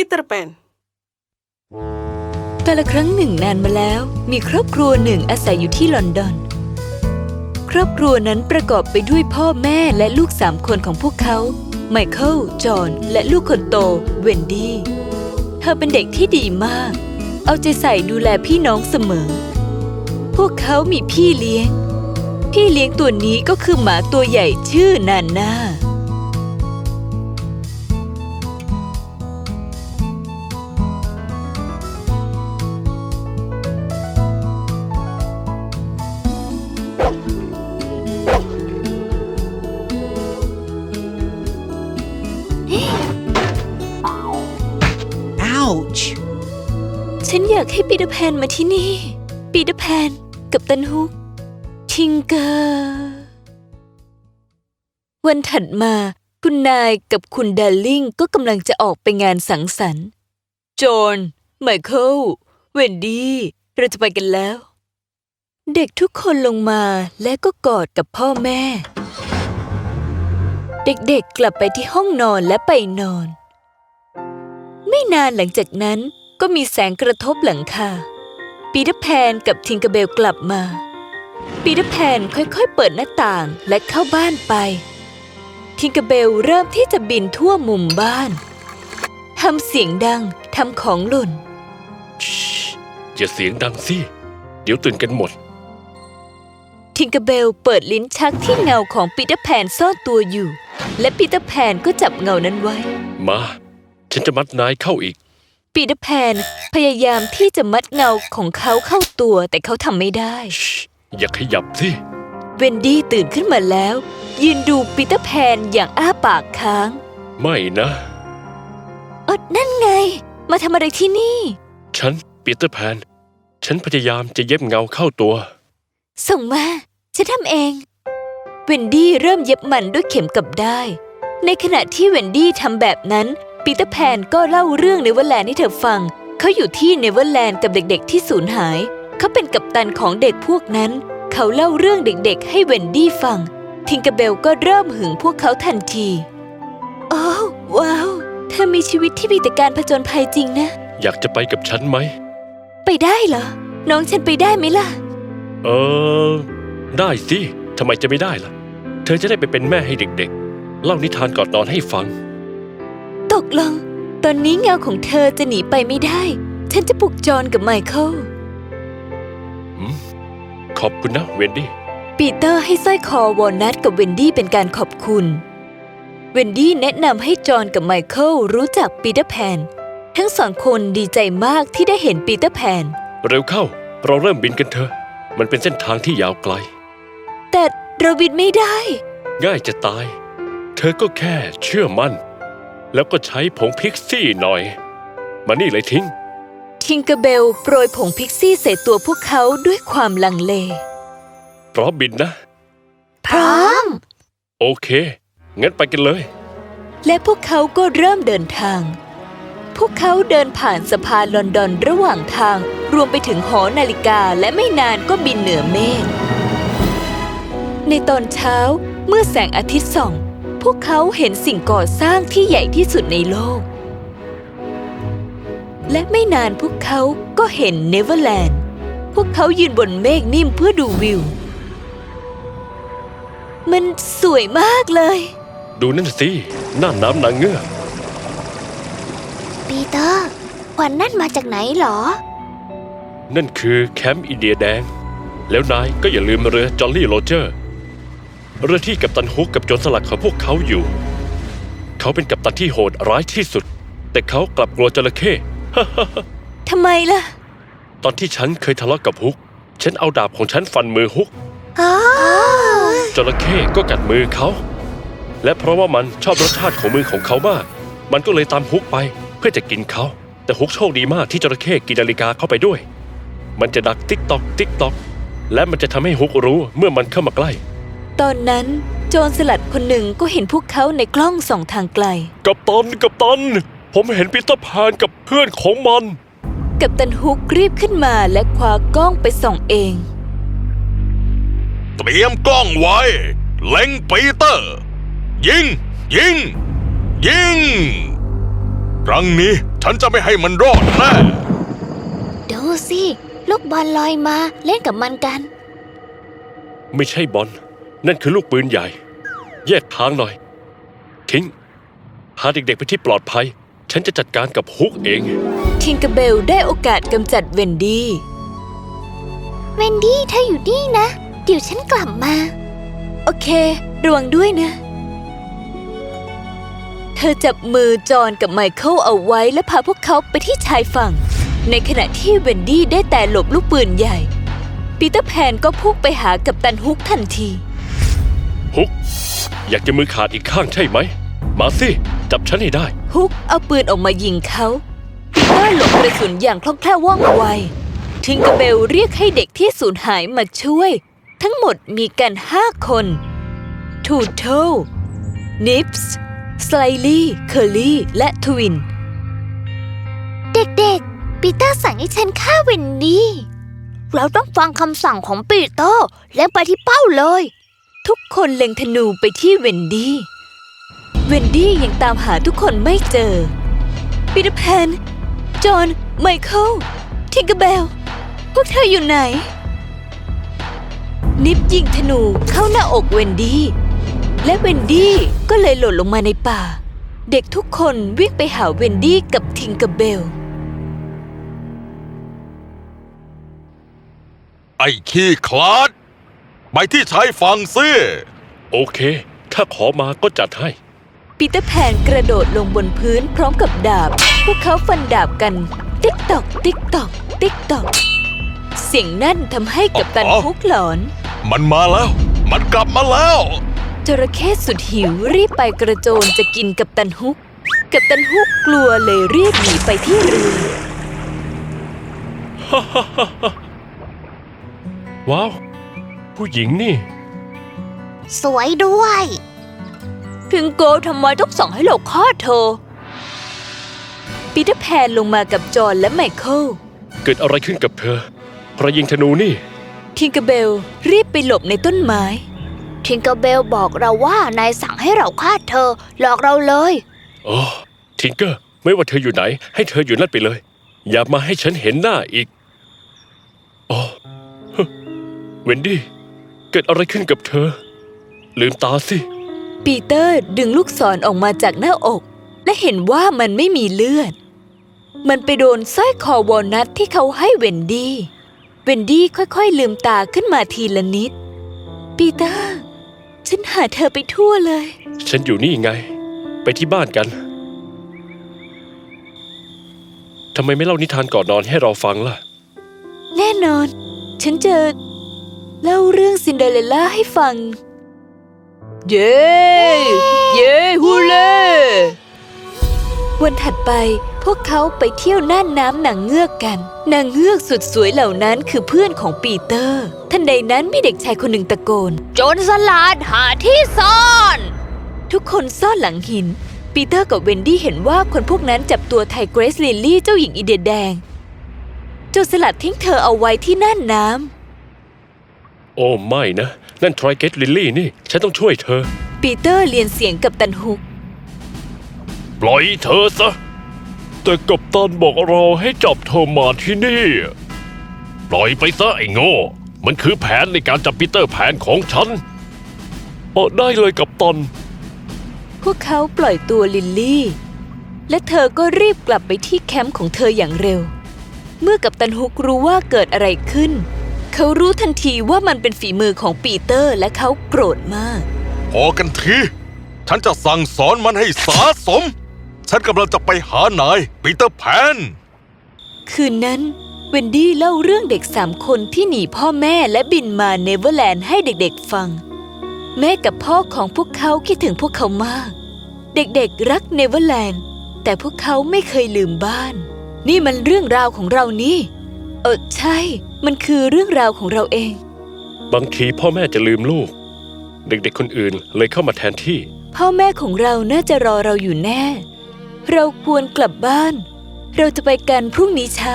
Peter Pan กาละครั้งหนึ่งนานมาแล้ว มีครอบครัวหนึ่งอาศัยอยู่ที่ลอนดอน ครอบครัวนั้นประกอบไปด้วยพ่อแม่และลูกสามคนของพวกเขา ไมเคิล จอห์น และลูกคนโต เวนดี้ เธอเป็นเด็กที่ดีมาก เอาใจใส่ดูแลพี่น้องเสมอ พวกเขามีพี่เลี้ยง พี่เลี้ยงตัวนี้ก็คือหมาตัวใหญ่ชื่อนาน่า Ouch! ฉันอยากให้ปีเตอร์แพนมาที่นี่ ปีเตอร์แพนกัปตันฮุก ทิงเกอร์ วันถัดมาคุณนายกับคุณดาร์ลิงก็กำลังจะออกไปงานสังสรรค์ จอห์นไมเคิล เวนดี้ เราจะไปกันแล้ว เด็กทุกคนลงมาและก็กอดกับพ่อแม่ เด็กๆกลับไปที่ห้องนอนและไปนอน ไม่นานหลังจากนั้นก็มีแสงกระทบหลังคา ปีเตอร์แพนกับทิงเกอร์เบลกลับมา ปีเตอร์แพนค่อยๆเปิดหน้าต่างและเข้าบ้านไป ทิงเกอร์เบลเริ่มที่จะบินทั่วมุมบ้าน ทำเสียงดังทำของหล่น อย่าเสียงดังสิ เดี๋ยวตื่นกันหมด ทิงเกอร์เบลเปิดลิ้นชักที่เงาของปีเตอร์แพนซ่อนตัวอยู่ และปีเตอร์แพนก็จับเงานั้นไว้ มา ฉันจะมัดนายเข้าอีก ปีเตอร์แพนพยายามที่จะมัดเงาของเขาเข้าตัวแต่เขาทำไม่ได้ชิอย่าขยับสิ เวนดี้ตื่นขึ้นมาแล้ว ยืนดูปีเตอร์แพนอย่างอ้าปากค้างไม่นะ เอดนั่นไง มาทำอะไรที่นี่ ฉันปีเตอร์แพน ฉันพยายามจะเย็บเงาเข้าตัว ส่งมา ฉันทำเอง เวนดี้เริ่มเย็บมันด้วยเข็มกับด้าย ในขณะที่เวนดี้ทำแบบนั้น ปีเตอร์แพนก็เล่าเรื่องเนเวอร์แลนด์ให้เธอฟัง เขาอยู่ที่เนเวอร์แลนด์กับเด็กๆที่สูญหาย เขาเป็นกัปตันของเด็กพวกนั้น เขาเล่าเรื่องเด็กๆ ให้เวนดี้ฟัง ทิงเกอร์เบลก็เริ่มหึงพวกเขาทันทีโอ้วว้าว เธอมีชีวิตที่มีแต่การผจญภัยจริงนะ อยากจะไปกับฉันไหม ไปได้เหรอ น้องฉันไปได้ไหมล่ะ เออ ได้สิ ทำไมจะไม่ได้ล่ะ เธอจะได้ไปเป็นแม่ให้เด็กๆ เล่านิทานก่อนนอนให้ฟัง ตกลง ตอนนี้เงาของเธอจะหนีไปไม่ได้ ฉันจะปลุกจอห์นกับไมเคิลขอบคุณนะเวนดี้ปีเตอร์ให้สร้อยคอวอลนัทกับเวนดี้เป็นการขอบคุณ เวนดี้แนะนำให้จอห์นกับไมเคิลรู้จักปีเตอร์แพน ทั้งสองคนดีใจมากที่ได้เห็นปีเตอร์แพน เร็วเข้า เราเริ่มบินกันเถอะ มันเป็นเส้นทางที่ยาวไกล แต่เราบินไม่ได้ ง่ายจะตาย เธอก็แค่เชื่อมั่น แล้วก็ใช้ผง pixie หน่อย มานี่เลยทิงก์ ทิงเกอร์เบลโปรยผง pixie ใส่ตัวพวกเขาด้วยความลังเล พร้อมบินนะ พร้อม โอเค งั้นไปกันเลย และพวกเขาก็เริ่มเดินทาง พวกเขาเดินผ่านสะพานลอนดอนระหว่างทาง รวมไปถึงหอนาฬิกาและไม่นานก็บินเหนือเมฆในตอนเช้าเมื่อแสงอาทิตย์ส่องพ วกเขาเห็นสิ่งก่อสร้างที่ใหญ่ที่สุดในโลก และไม่นานพวกเขาก็เห็นเนเวอร์แลนด์ พวกเขายืนบนเมฆนิ่มเพื่อดูวิว มันสวยมากเลย ดูนั่นสิน่านน้ำนางเงือกปีเตอร์ควันนั่นมาจากไหนเหรอ นั่นคือแคมป์อินเดียแดง แล้วนายก็อย่าลืมเรือจอลลี่โรเจอร์ เรือที่กัปตันฮุกกับโจรสลัดของพวกเขาอยู่ เขาเป็นกัปตันที่โหดร้ายที่สุด แต่เขากลับกลัวจระเข้ ทำไมล่ะตอนที่ฉันเคยทะเลาะกับฮุก ฉันเอาดาบของฉันฟันมือฮุก อ๋อจระเข้ก็กัดมือเขา และเพราะว่ามันชอบรสชาติของมือของเขามาก มันก็เลยตามฮุกไปเพื่อจะกินเขา แต่ฮุกโชคดีมากที่จระเข้กินนาฬิกาเข้าไปด้วย มันจะดังติ๊กตอกติ๊กตอก และมันจะทำให้ฮุกรู้เมื่อมันเข้ามาใกล้ ตอนนั้นโจรสลัดคนหนึ่งก็เห็นพวกเขาในกล้องส่องทางไกล กัปตันกัปตัน ผมเห็นปีเตอร์แพนกับเพื่อนของมัน กับตันฮุกรีบขึ้นมาและคว้ากล้องไปส่องเอง เตรียมกล้องไว้ เล็งปีเตอร์ ยิง ยิง ยิง ครั้งนี้ฉันจะไม่ให้มันรอดแน่ดูสิ ลูกบอลลอยมาเล่นกับมันกัน ไม่ใช่บอล นั่นคือลูกปืนใหญ่ แยกทางหน่อยทิงก์พาเด็กๆไปที่ปลอดภัย ฉันจะจัดการกับฮุกเอง ทิงเกอร์เบลได้โอกาสกำจัดเวนดี้ เวนดี้เธออยู่นี่นะ เดี๋ยวฉันกลับมา โอเค ระวังด้วยนะ เธอจับมือจอห์นกับไมเคิลเอาไว้และพาพวกเขาไปที่ชายฝั่ง ในขณะที่เวนดี้ได้แต่หลบลูกปืนใหญ่ ปีเตอร์แพนก็พุ่งไปหากัปตันฮุกทันที ฮุก อยากจะมือขาดอีกข้างใช่ไหม มาสิ จับฉันให้ได้ ฮุกเอาปืนออกมายิงเขาปีเตอร์หลบกระสุนอย่างคล่องแคล่วว่องไว ทิงเกอร์เบลเรียกให้เด็กที่สูญหายมาช่วย ทั้งหมดมีกันห้าคนทูโทนิปส์สไลลี่ เคอร์ลี่ และทวิน เด็กๆ ปีเตอร์สั่งให้ฉันฆ่าเวนดี้ เราต้องฟังคำสั่งของปีเตอร์และไปที่เป้าเลย ทุกคนเล็งธนูไปที่เวนดี้ เวนดี้ยังตามหาทุกคนไม่เจอปีเตอร์แพน จอห์น ไมเคิล ทิงเกอร์เบล พวกเธออยู่ไหน นิบส์ยิงธนูเข้าหน้าอกเวนดี้ และเวนดี้ก็เลยหล่นลงมาในป่า เด็กทุกคนวิ่งไปหาเวนดี้กับทิงเกอร์เบล ไอ้ขี้ขลาด ไปที่ชายฝั่งซิโอเค ถ้าขอมาก็จัดให้ ปีเตอร์แพนกระโดดลงบนพื้นพร้อมกับดาบ พวกเขาฟันดาบกัน ติ๊กตอก ติ๊กตอก ติ๊กตอก เสียงนั่นทำให้กัปตันฮุกหลอน มันมาแล้ว มันกลับมาแล้วจระเข้สุดหิวรีบไปกระโจนจะกินกัปตันฮุก กัปตันฮุกกลัวเลยรีบหนีไปที่เรือว้าว ผู้หญิงนี่ สวยด้วย พิงโกทำไมต้องสั่งให้เราฆ่าเธอ ปีเตอร์แพนลงมากับจอห์นและไมเคิล เกิดอะไรขึ้นกับเธอเพราะยิงธนูนี่ ทิงเกอร์เบลรีบไปหลบในต้นไม้ ทิงเกอร์เบลบอกเราว่านายสั่งให้เราฆ่าเธอ หลอกเราเลย โอ้ทิงเกอร์ไม่ว่าเธออยู่ไหน ให้เธออยู่นั่นไปเลย อย่ามาให้ฉันเห็นหน้าอีก อ๋อฮึเวนดี้เกิดอะไรขึ้นกับเธอ ลืมตาสิ ปีเตอร์ดึงลูกศรออกมาจากหน้าอก และเห็นว่ามันไม่มีเลือด มันไปโดนสร้อยคอวอลนัทที่เขาให้เวนดี้ เวนดี้ค่อยๆลืมตาขึ้นมาทีละนิด ปีเตอร์ ฉันหาเธอไปทั่วเลย ฉันอยู่นี่ไง ไปที่บ้านกัน ทำไมไม่เล่านิทานก่อนนอนให้เราฟังล่ะ แน่นอน ฉันจะ เล่าเรื่องซินเดอเรลล่าให้ฟัง เย้ เย้ hooray วันถัดไปพวกเขาไปเที่ยวน่านน้ำนางเงือกกัน นางเงือกสุดสวยเหล่านั้นคือเพื่อนของปีเตอร์ ทันใดนั้นมีเด็กชายคนหนึ่งตะโกน โจรสลัดหาที่ซ่อน ทุกคนซ่อนหลังหิน ปีเตอร์กับเวนดี้เห็นว่าคนพวกนั้นจับตัวไทเกอร์ลิลลี่เจ้าหญิงอินเดียนแดงโจรสลัดทิ้งเธอเอาไว้ที่น่านน้ำ โอ้ไม่นะ นั่นไทเกอร์ลิลลี่นี่ ฉันต้องช่วยเธอ ปีเตอร์เลียนเสียงกัปตันฮุก ปล่อยเธอซะ แต่กัปตันบอกเราให้จับเธอมาที่นี่ ปล่อยไปซะไอ้โง่ มันคือแผนในการจับปีเตอร์แผนของฉันเออได้เลยกัปตัน พวกเขาปล่อยตัวลิลลี่ และเธอก็รีบกลับไปที่แคมป์ของเธออย่างเร็ว เมื่อกัปตันฮุกรู้ว่าเกิดอะไรขึ้น เขารู้ทันทีว่ามันเป็นฝีมือของปีเตอร์และเขาโกรธมาก พอกันที ฉันจะสั่งสอนมันให้สาสม ฉันกำลังจะไปหานายปีเตอร์แพน คืนนั้น เวนดี้เล่าเรื่องเด็กสามคนที่หนีพ่อแม่และบินมาเนเวอร์แลนด์ให้เด็กๆฟัง แม่กับพ่อของพวกเขาคิดถึงพวกเขามาก เด็กๆรักเนเวอร์แลนด์แต่พวกเขาไม่เคยลืมบ้าน นี่มันเรื่องราวของเรานี่เออใช่ มันคือเรื่องราวของเราเอง บางทีพ่อแม่จะลืมลูก เด็กๆคนอื่นเลยเข้ามาแทนที่ พ่อแม่ของเราน่าจะรอเราอยู่แน่ เราควรกลับบ้าน เราจะไปกันพรุ่งนี้เช้า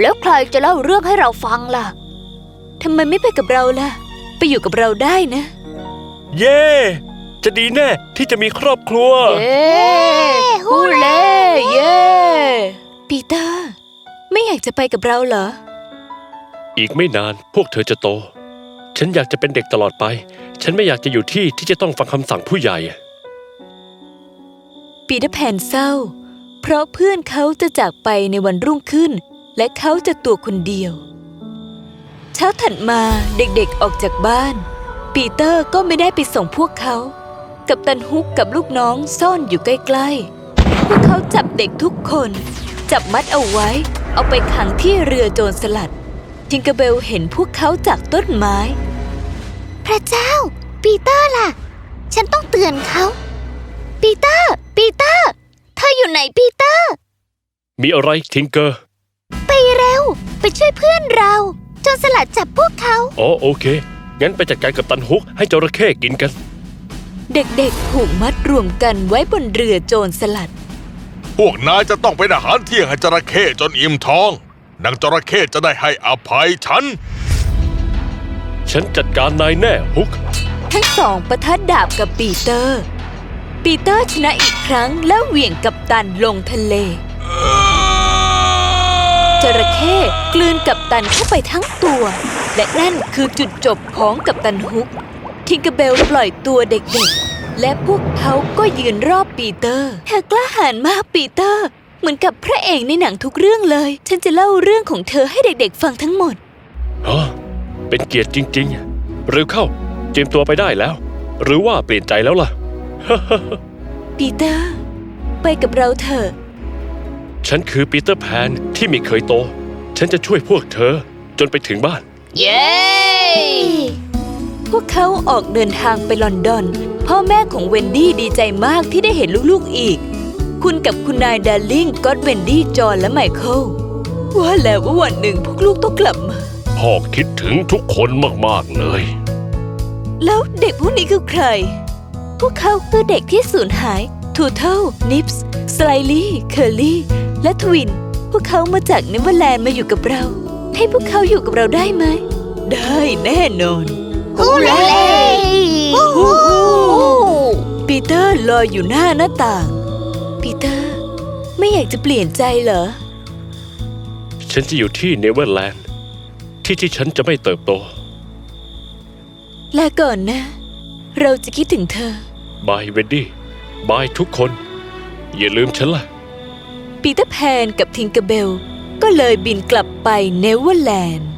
แล้วใครจะเล่าเรื่องให้เราฟังล่ะทำไมไม่ไปกับเราล่ะ ไปอยู่กับเราได้นะ เย่จะดีแน่ที่จะมีครอบครัว เย้ฮูเล่เย้ปีเตอร์ ไม่อยากจะไปกับเราเหรอ อีกไม่นานพวกเธอจะโต ฉันอยากจะเป็นเด็กตลอดไป ฉันไม่อยากจะอยู่ที่ที่จะต้องฟังคำสั่งผู้ใหญ่ ปีเตอร์แพนเศร้า เพราะเพื่อนเขาจะจากไปในวันรุ่งขึ้น และเขาจะตัวคนเดียว เช้าถัดมาเด็กๆออกจากบ้าน ปีเตอร์ก็ไม่ได้ไปส่งพวกเขากัปตันฮุกกับลูกน้องซ่อนอยู่ใกล้ๆ พวกเขาจับเด็กทุกคน จับมัดเอาไว้ เอาไปขังที่เรือโจรสลัด ทิงเกอร์เบลเห็นพวกเขาจากต้นไม้ พระเจ้า ปีเตอร์ล่ะ ฉันต้องเตือนเขา ปีเตอร์ ปีเตอร์ เธออยู่ไหนปีเตอร์ มีอะไรทิงเกอร์ ไปเร็ว ไปช่วยเพื่อนเราโจนสลัดจับพวกเขา อ๋อโอเค งั้นไปจัดการกับตันฮุกให้จระเข้กินกัน เด็กๆ ถูกมัดรวมกันไว้บนเรือโจรสลัด พวกนายจะต้องเป็นอาหารเที่ยงให้จระเข้จนอิ่มท้อง นางจระเข้จะได้ให้อภัยฉัน ฉันจัดการนายแน่ฮุก ทั้งสองประทัดดาบกับปีเตอร์ ปีเตอร์ชนะอีกครั้งแล้วเหวี่ยงกัปตันลงทะเล จระเข้กลืนกัปตันเข้าไปทั้งตัว และนั่นคือจุดจบของกัปตันฮุก ทิงเกอร์เบลปล่อยตัวเด็กๆ และพวกเขาก็ยืนรอบปีเตอร์เธอกล้าหาญมากปีเตอร์ เหมือนกับพระเอกในหนังทุกเรื่องเลย ฉันจะเล่าเรื่องของเธอให้เด็กๆฟังทั้งหมดฮะเป็นเกียรติจริงๆเร็วเข้าเตรียมตัวไปได้แล้ว หรือว่าเปลี่ยนใจแล้วล่ะ ปีเตอร์ ไปกับเราเถอะ ฉันคือปีเตอร์แพนที่ไม่เคยโต ฉันจะช่วยพวกเธอจนไปถึงบ้าน เย้ พวกเขาออกเดินทางไปลอนดอน พ่อแม่ของเวนดี้ดีใจมากที่ได้เห็นลูกๆอีก คุณกับคุณนายดาร์ลิงกอดเวนดี้จอห์นและไมเคิลว่าแล้วว่าวันหนึ่งพวกลูกต้องกลับมา พ่อคิดถึงทุกคนมากๆเลย แล้วเด็กพวกนี้คือใคร พวกเขาคือเด็กที่สูญหาย ทูเทิลส์ นิบส์สไลท์ลี่ เคอร์ลี่ และทวิน พวกเขามาจากเนเวอร์แลนด์มาอยู่กับเรา ให้พวกเขาอยู่กับเราได้ไหม ได้แน่นอน hooray ฮู้ฮู้ปีเตอร์ลอยอยู่หน้าหน้าต่าง ปีเตอร์ ไม่อยากจะเปลี่ยนใจเหรอ ฉันจะอยู่ที่เนเวอร์แลนด์ ที่ที่ฉันจะไม่เติบโต ลาก่อนนะ เราจะคิดถึงเธอ bye เวนดี้ bye ทุกคน อย่าลืมฉันล่ะ ปีเตอร์แพนกับทิงเกอร์เบล ก็เลยบินกลับไปเนเวอร์แลนด์